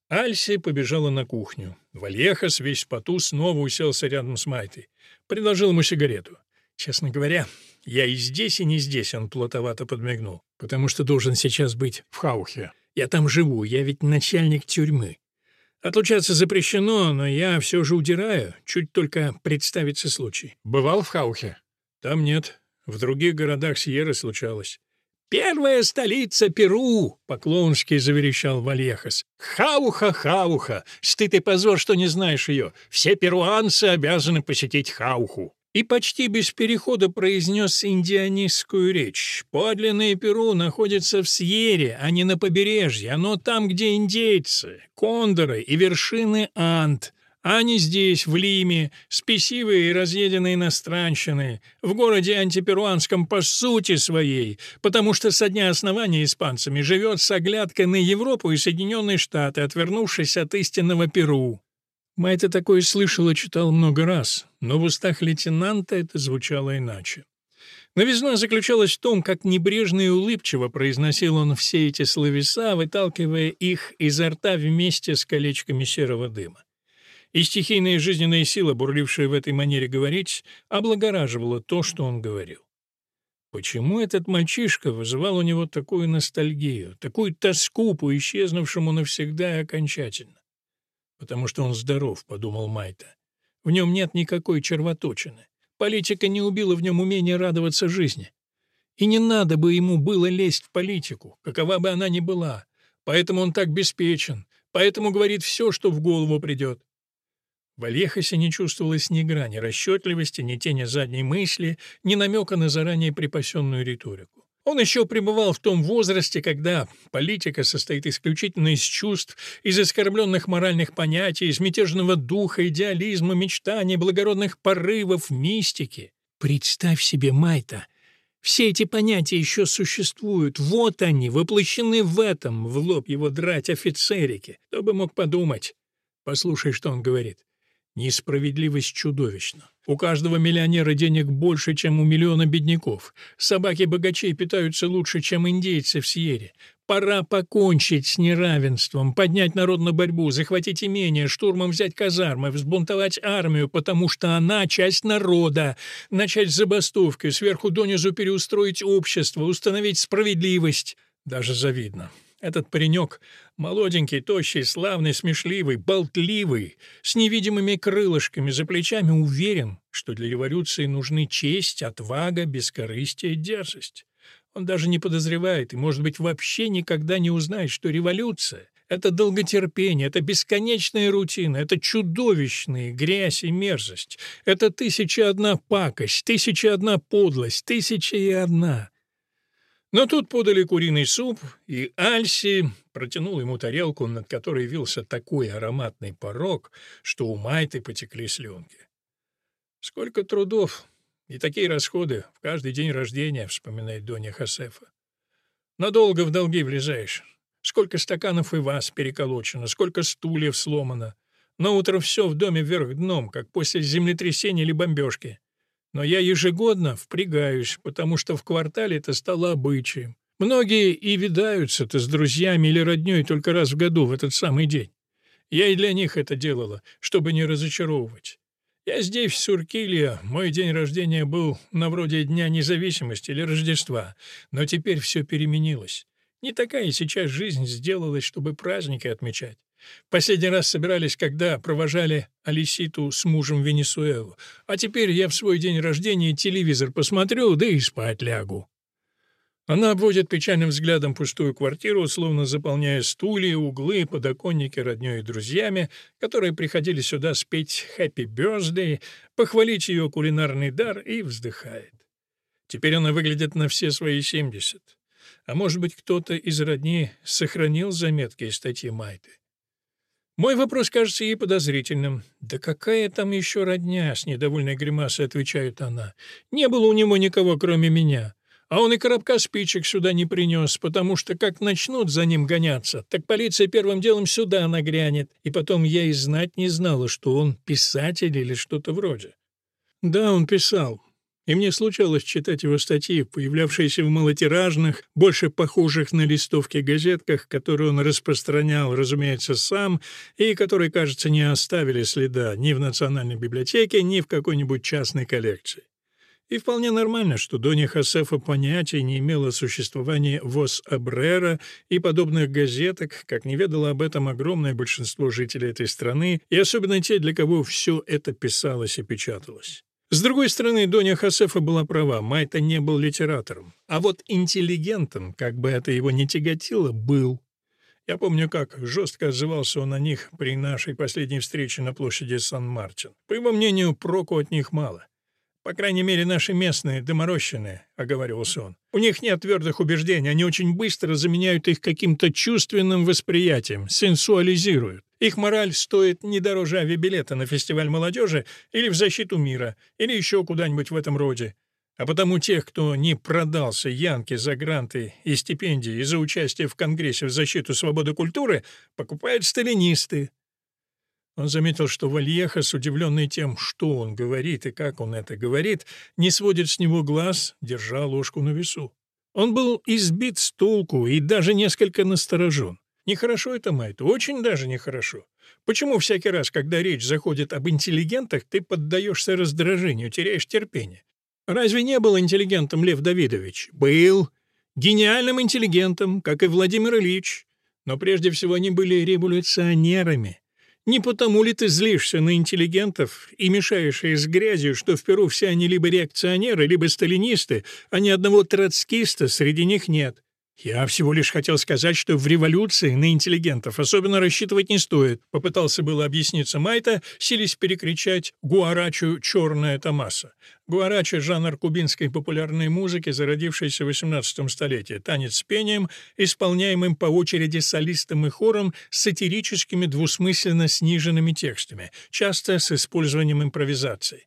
Альси побежала на кухню. Вальехас, весь в поту, снова уселся рядом с Майтой. Предложил ему сигарету. «Честно говоря, я и здесь, и не здесь», — он плотовато подмигнул, «потому что должен сейчас быть в Хаухе». Я там живу, я ведь начальник тюрьмы. Отлучаться запрещено, но я все же удираю, чуть только представится случай. Бывал в Хаухе? Там нет. В других городах Сьерры случалось. «Первая столица Перу!» — поклонски заверещал Вальехас. «Хауха, Хауха! Стыд и позор, что не знаешь ее. Все перуанцы обязаны посетить Хауху!» И почти без перехода произнес индианистскую речь. Подлинное Перу находится в Сьере, а не на побережье. Оно там, где индейцы, кондоры и вершины Анд. А не здесь, в Лиме, спесивые и разъеденные иностранщины, в городе антиперуанском по сути своей, потому что со дня основания испанцами живет с оглядкой на Европу и Соединенные Штаты, отвернувшись от истинного Перу. Майта такое слышал и читал много раз, но в устах лейтенанта это звучало иначе. Новизна заключалась в том, как небрежно и улыбчиво произносил он все эти словеса, выталкивая их изо рта вместе с колечками серого дыма. И стихийная жизненная сила, бурлившая в этой манере говорить, облагораживала то, что он говорил. Почему этот мальчишка вызывал у него такую ностальгию, такую тоску по исчезнувшему навсегда и окончательно? «Потому что он здоров», — подумал Майта. «В нем нет никакой червоточины. Политика не убила в нем умение радоваться жизни. И не надо бы ему было лезть в политику, какова бы она ни была. Поэтому он так беспечен, поэтому говорит все, что в голову придет. В Альехосе не чувствовалось ни грани расчетливости, ни тени задней мысли, ни намека на заранее припасенную риторику. Он еще пребывал в том возрасте, когда политика состоит исключительно из чувств, из оскорбленных моральных понятий, из мятежного духа, идеализма, мечтаний, благородных порывов, мистики. Представь себе Майта. Все эти понятия еще существуют. Вот они, воплощены в этом, в лоб его драть офицерики. Кто бы мог подумать? Послушай, что он говорит. Несправедливость чудовищна. У каждого миллионера денег больше, чем у миллиона бедняков. Собаки богачей питаются лучше, чем индейцы в Сьерре. Пора покончить с неравенством, поднять народ на борьбу, захватить имение, штурмом взять казармы, взбунтовать армию, потому что она часть народа, начать забастовки, сверху донизу переустроить общество, установить справедливость. Даже завидно. Этот паренек молоденький, тощий, славный, смешливый, болтливый, с невидимыми крылышками за плечами уверен, что для революции нужны честь, отвага, бескорыстие, дерзость. Он даже не подозревает и, может быть, вообще никогда не узнает, что революция — это долготерпение, это бесконечная рутина, это чудовищная грязь и мерзость, это тысяча одна пакость, тысяча одна подлость, тысяча и одна — но тут подали куриный суп, и Альси протянул ему тарелку, над которой вился такой ароматный порог, что у Майты потекли слюнки. «Сколько трудов и такие расходы в каждый день рождения», — вспоминает Доня Хосефа. «Надолго в долги влезаешь. Сколько стаканов и вас переколочено, сколько стульев сломано. На утро все в доме вверх дном, как после землетрясения или бомбежки. Но я ежегодно впрягаюсь, потому что в квартале это стало обычаем. Многие и видаются-то с друзьями или роднёй только раз в году в этот самый день. Я и для них это делала, чтобы не разочаровывать. Я здесь, в Суркиле, мой день рождения был на вроде Дня независимости или Рождества, но теперь все переменилось. Не такая сейчас жизнь сделалась, чтобы праздники отмечать. Последний раз собирались, когда провожали Алиситу с мужем Венесуэлу. А теперь я в свой день рождения телевизор посмотрю, да и спать лягу. Она обводит печальным взглядом пустую квартиру, словно заполняя стулья, углы, подоконники роднёй и друзьями, которые приходили сюда спеть «Happy Birthday», похвалить ее кулинарный дар, и вздыхает. Теперь она выглядит на все свои семьдесят. А может быть, кто-то из родни сохранил заметки из статьи Майты. Мой вопрос кажется ей подозрительным. «Да какая там еще родня?» — с недовольной гримасой отвечает она. «Не было у него никого, кроме меня. А он и коробка спичек сюда не принес, потому что как начнут за ним гоняться, так полиция первым делом сюда нагрянет. И потом я и знать не знала, что он писатель или что-то вроде». «Да, он писал и мне случалось читать его статьи, появлявшиеся в малотиражных, больше похожих на листовки газетках, которые он распространял, разумеется, сам, и которые, кажется, не оставили следа ни в Национальной библиотеке, ни в какой-нибудь частной коллекции. И вполне нормально, что Доня Хосефа понятия не имела о существовании ВОЗ Абрера и подобных газеток, как не ведало об этом огромное большинство жителей этой страны, и особенно те, для кого все это писалось и печаталось. С другой стороны, Доня Хосефа была права, Майта не был литератором. А вот интеллигентом, как бы это его не тяготило, был. Я помню, как жестко отзывался он о них при нашей последней встрече на площади Сан-Мартин. По его мнению, проку от них мало. По крайней мере, наши местные, доморощенные, — оговаривался он. У них нет твердых убеждений, они очень быстро заменяют их каким-то чувственным восприятием, сенсуализируют. Их мораль стоит не дороже авиабилета на фестиваль молодежи или в защиту мира, или еще куда-нибудь в этом роде. А потому тех, кто не продался Янке за гранты и стипендии и за участие в Конгрессе в защиту свободы культуры, покупают сталинисты, он заметил, что Вальехас, удивленный тем, что он говорит и как он это говорит, не сводит с него глаз, держа ложку на весу. Он был избит с толку и даже несколько насторожен. Нехорошо это, Майт, очень даже нехорошо. Почему всякий раз, когда речь заходит об интеллигентах, ты поддаешься раздражению, теряешь терпение? Разве не был интеллигентом Лев Давидович? Был. Гениальным интеллигентом, как и Владимир Ильич. Но прежде всего они были революционерами. Не потому ли ты злишься на интеллигентов и мешаешь их с грязью, что в Перу все они либо реакционеры, либо сталинисты, а ни одного троцкиста среди них нет? «Я всего лишь хотел сказать, что в революции на интеллигентов особенно рассчитывать не стоит», попытался было объясниться Майта, сились перекричать гуарачу «Черная Томаса». Гуарача — жанр кубинской популярной музыки, зародившийся в XVIII столетии, танец с пением, исполняемым по очереди солистом и хором с сатирическими двусмысленно сниженными текстами, часто с использованием импровизации.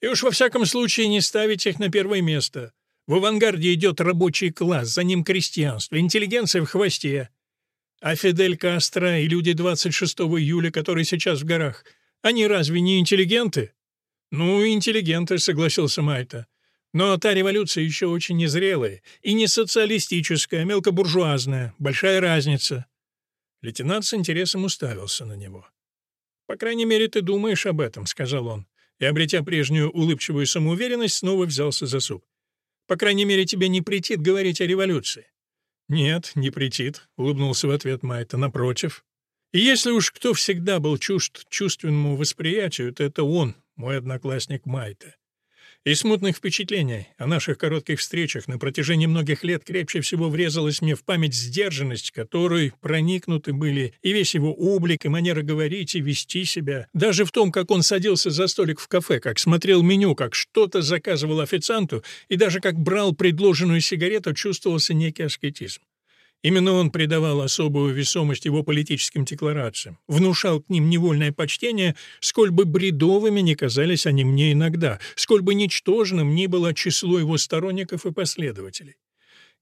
И уж во всяком случае не ставить их на первое место — в авангарде идет рабочий класс, за ним крестьянство, интеллигенция в хвосте. А Фидель Кастро и люди 26 июля, которые сейчас в горах, они разве не интеллигенты? Ну, интеллигенты, согласился Майта. Но та революция еще очень незрелая, и не социалистическая, а мелкобуржуазная. Большая разница. Лейтенант с интересом уставился на него. «По крайней мере, ты думаешь об этом», — сказал он, и, обретя прежнюю улыбчивую самоуверенность, снова взялся за суп. По крайней мере, тебе не претит говорить о революции». «Нет, не претит», — улыбнулся в ответ Майта, — «напротив». И если уж кто всегда был чужд чувственному восприятию, то это он, мой одноклассник Майта. И смутных впечатлений о наших коротких встречах на протяжении многих лет крепче всего врезалась мне в память сдержанность, которой проникнуты были и весь его облик, и манера говорить и вести себя. Даже в том, как он садился за столик в кафе, как смотрел меню, как что-то заказывал официанту, и даже как брал предложенную сигарету, чувствовался некий аскетизм. Именно он придавал особую весомость его политическим декларациям, внушал к ним невольное почтение, сколь бы бредовыми ни казались они мне иногда, сколь бы ничтожным ни было число его сторонников и последователей.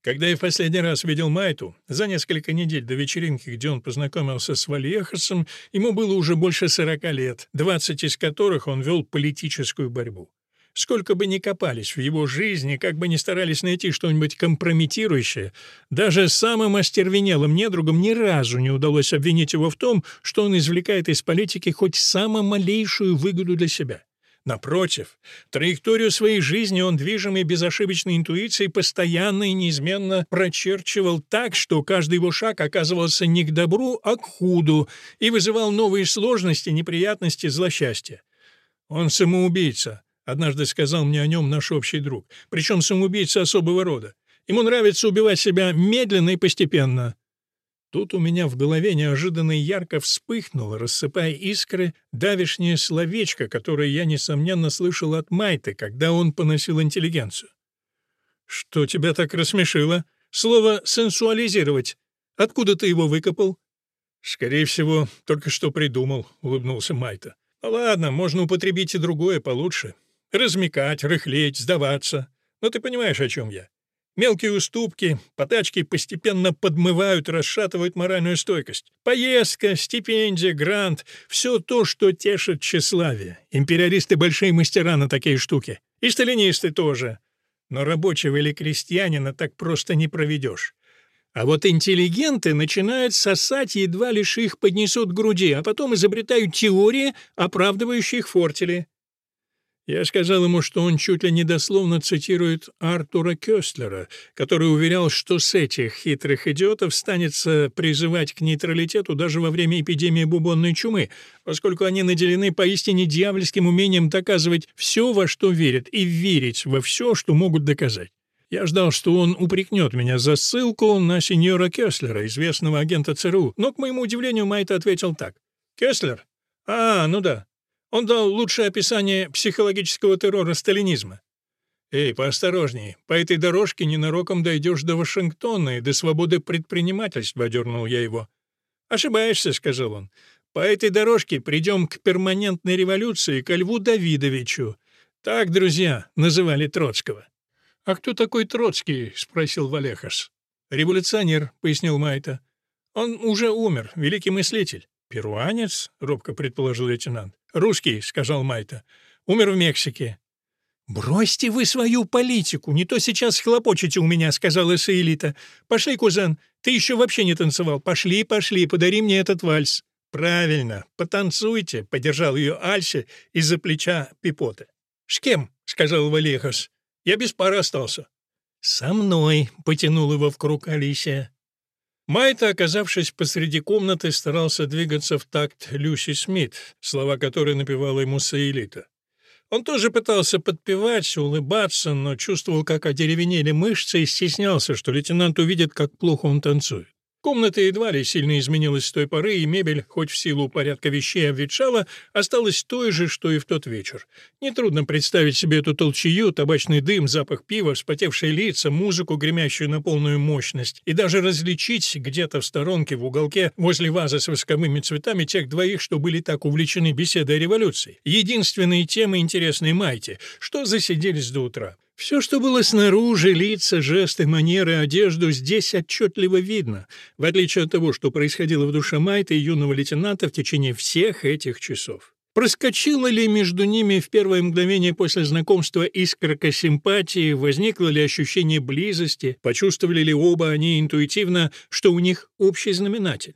Когда я в последний раз видел Майту, за несколько недель до вечеринки, где он познакомился с Вальехасом, ему было уже больше сорока лет, двадцать из которых он вел политическую борьбу. Сколько бы ни копались в его жизни, как бы ни старались найти что-нибудь компрометирующее, даже самым остервенелым недругам ни разу не удалось обвинить его в том, что он извлекает из политики хоть самую малейшую выгоду для себя. Напротив, траекторию своей жизни он, движимый безошибочной интуицией, постоянно и неизменно прочерчивал так, что каждый его шаг оказывался не к добру, а к худу и вызывал новые сложности, неприятности, злосчастья. Он самоубийца, Однажды сказал мне о нем наш общий друг. Причем самоубийца особого рода. Ему нравится убивать себя медленно и постепенно. Тут у меня в голове неожиданно ярко вспыхнуло, рассыпая искры, давишнее словечко, которое я, несомненно, слышал от Майты, когда он поносил интеллигенцию. «Что тебя так рассмешило? Слово «сенсуализировать». Откуда ты его выкопал?» «Скорее всего, только что придумал», — улыбнулся Майта. «Ну ладно, можно употребить и другое получше. Размекать, рыхлеть, сдаваться. Но ты понимаешь, о чем я. Мелкие уступки, потачки постепенно подмывают, расшатывают моральную стойкость. Поездка, стипендия, грант — все то, что тешит тщеславие. Империалисты — большие мастера на такие штуки. И сталинисты тоже. Но рабочего или крестьянина так просто не проведешь. А вот интеллигенты начинают сосать, едва лишь их поднесут к груди, а потом изобретают теории, оправдывающие их фортели. Я сказал ему, что он чуть ли не дословно цитирует Артура Кёстлера, который уверял, что с этих хитрых идиотов станется призывать к нейтралитету даже во время эпидемии бубонной чумы, поскольку они наделены поистине дьявольским умением доказывать все, во что верят, и верить во все, что могут доказать. Я ждал, что он упрекнет меня за ссылку на сеньора Кёслера, известного агента ЦРУ, но, к моему удивлению, Майт ответил так. «Кёслер? А, ну да. Он дал лучшее описание психологического террора сталинизма. «Эй, поосторожней, по этой дорожке ненароком дойдешь до Вашингтона и до свободы предпринимательства», — одернул я его. «Ошибаешься», — сказал он. «По этой дорожке придем к перманентной революции, ко Льву Давидовичу. Так, друзья, называли Троцкого». «А кто такой Троцкий?» — спросил Валехас. «Революционер», — пояснил Майта. «Он уже умер, великий мыслитель». «Перуанец?» — робко предположил лейтенант. «Русский», — сказал Майта. «Умер в Мексике». «Бросьте вы свою политику, не то сейчас хлопочете у меня», — сказала Саэлита. «Пошли, кузен, ты еще вообще не танцевал. Пошли, пошли, подари мне этот вальс». «Правильно, потанцуйте», — поддержал ее Альси из-за плеча Пипота. «С кем?» — сказал Валехас. Я без пары остался». «Со мной», — потянул его в круг Алисия. Майта, оказавшись посреди комнаты, старался двигаться в такт Люси Смит, слова которой напевала ему Саэлита. Он тоже пытался подпевать, улыбаться, но чувствовал, как одеревенели мышцы и стеснялся, что лейтенант увидит, как плохо он танцует. Комната едва ли сильно изменилась с той поры, и мебель, хоть в силу порядка вещей обветшала, осталась той же, что и в тот вечер. Нетрудно представить себе эту толчею, табачный дым, запах пива, вспотевшие лица, музыку, гремящую на полную мощность, и даже различить где-то в сторонке, в уголке, возле вазы с восковыми цветами, тех двоих, что были так увлечены беседой о революции. Единственные темы интересные Майте, что засиделись до утра. Все, что было снаружи, лица, жесты, манеры, одежду, здесь отчетливо видно, в отличие от того, что происходило в душе Майта и юного лейтенанта в течение всех этих часов. Проскочила ли между ними в первое мгновение после знакомства искорка симпатии, возникло ли ощущение близости, почувствовали ли оба они интуитивно, что у них общий знаменатель?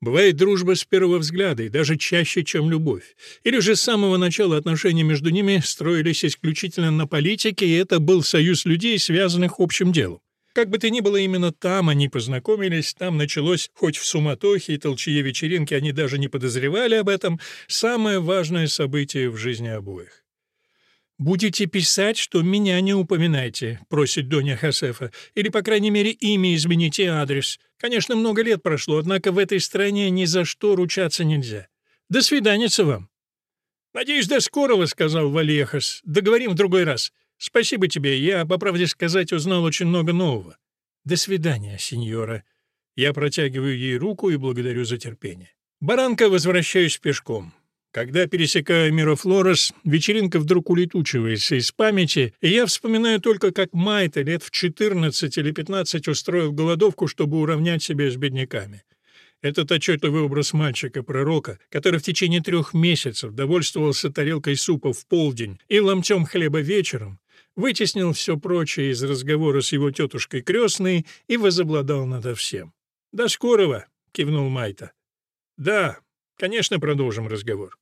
Бывает дружба с первого взгляда и даже чаще, чем любовь. Или же с самого начала отношения между ними строились исключительно на политике, и это был союз людей, связанных общим делом. Как бы то ни было, именно там они познакомились, там началось, хоть в суматохе и толчье вечеринки они даже не подозревали об этом, самое важное событие в жизни обоих. «Будете писать, что меня не упоминайте», — просит Доня Хасефа. «Или, по крайней мере, имя измените адрес. Конечно, много лет прошло, однако в этой стране ни за что ручаться нельзя. До свидания вам». «Надеюсь, до скорого», — сказал Вальехас. «Договорим в другой раз. Спасибо тебе. Я, по правде сказать, узнал очень много нового». «До свидания, сеньора». Я протягиваю ей руку и благодарю за терпение. Баранка возвращаюсь пешком. Когда пересекаю Мирофлорес, вечеринка вдруг улетучивается из памяти, и я вспоминаю только, как Майта лет в 14 или 15 устроил голодовку, чтобы уравнять себя с бедняками. Этот отчетливый образ мальчика-пророка, который в течение трех месяцев довольствовался тарелкой супа в полдень и ломтем хлеба вечером, вытеснил все прочее из разговора с его тетушкой крестной и возобладал надо всем. «До скорого!» — кивнул Майта. «Да, конечно, продолжим разговор».